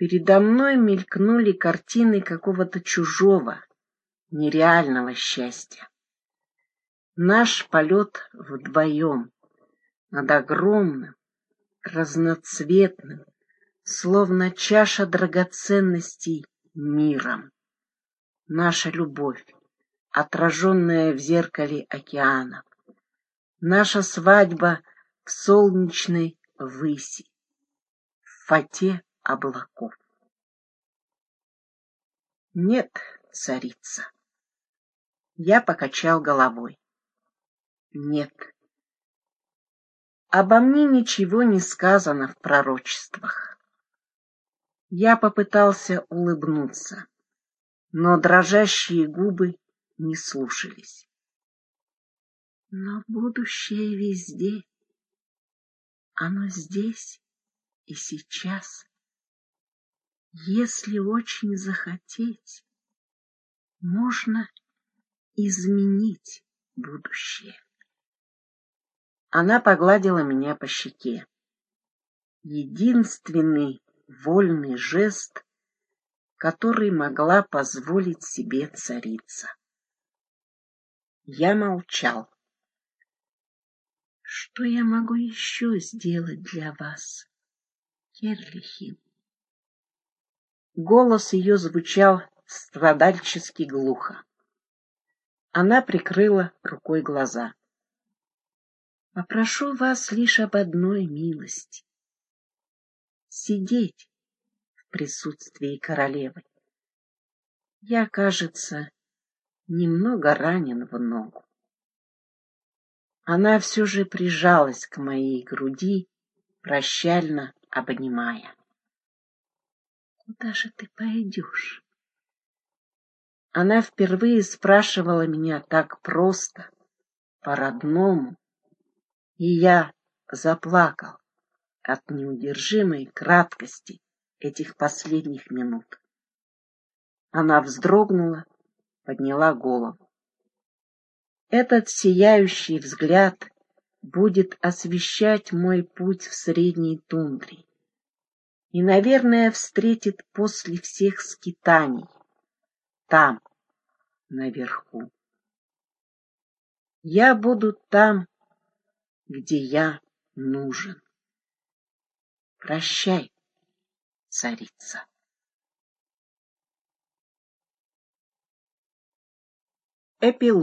Передо мной мелькнули картины какого-то чужого, нереального счастья. Наш полет вдвоем над огромным, разноцветным, словно чаша драгоценностей миром. Наша любовь, отраженная в зеркале океана. Наша свадьба в солнечной выси, в фате облаков. Нет, царица. Я покачал головой. Нет. Обо мне ничего не сказано в пророчествах. Я попытался улыбнуться, но дрожащие губы не слушались. Но будущее везде. Оно здесь и сейчас. Если очень захотеть, можно изменить будущее. Она погладила меня по щеке. Единственный вольный жест, который могла позволить себе царица. Я молчал. Что я могу еще сделать для вас, Керлихин? Голос ее звучал страдальчески глухо. Она прикрыла рукой глаза. Попрошу вас лишь об одной милости. Сидеть в присутствии королевы. Я, кажется, немного ранен в ногу. Она все же прижалась к моей груди, прощально обнимая. Куда же ты пойдешь? Она впервые спрашивала меня так просто, по-родному, и я заплакал от неудержимой краткости этих последних минут. Она вздрогнула, подняла голову. Этот сияющий взгляд будет освещать мой путь в средней тундре и, наверное, встретит после всех скитаний, там, наверху. Я буду там, где я нужен. Прощай, царица. Эпилог